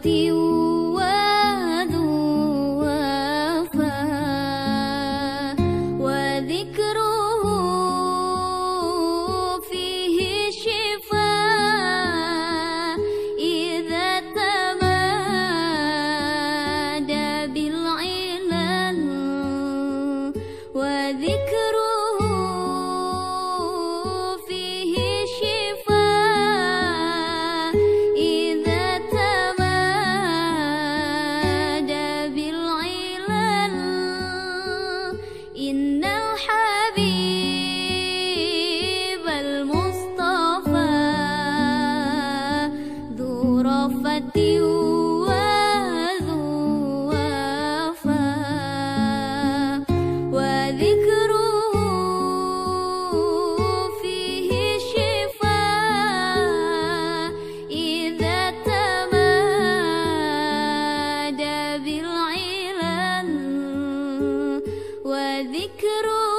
的 And now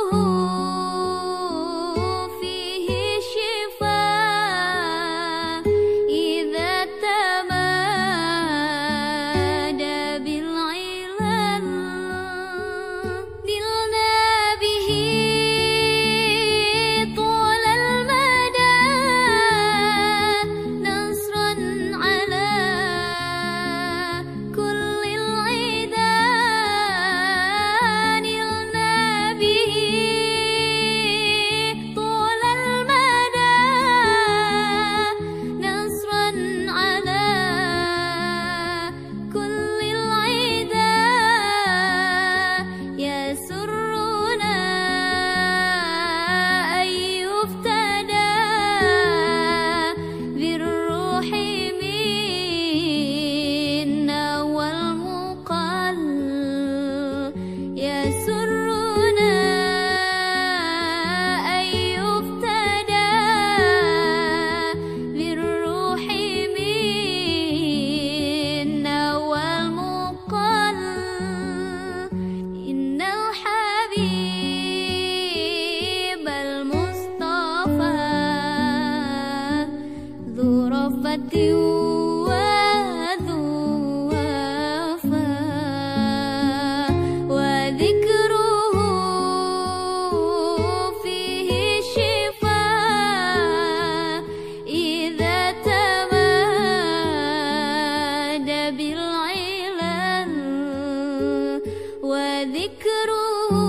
Oh. فذكره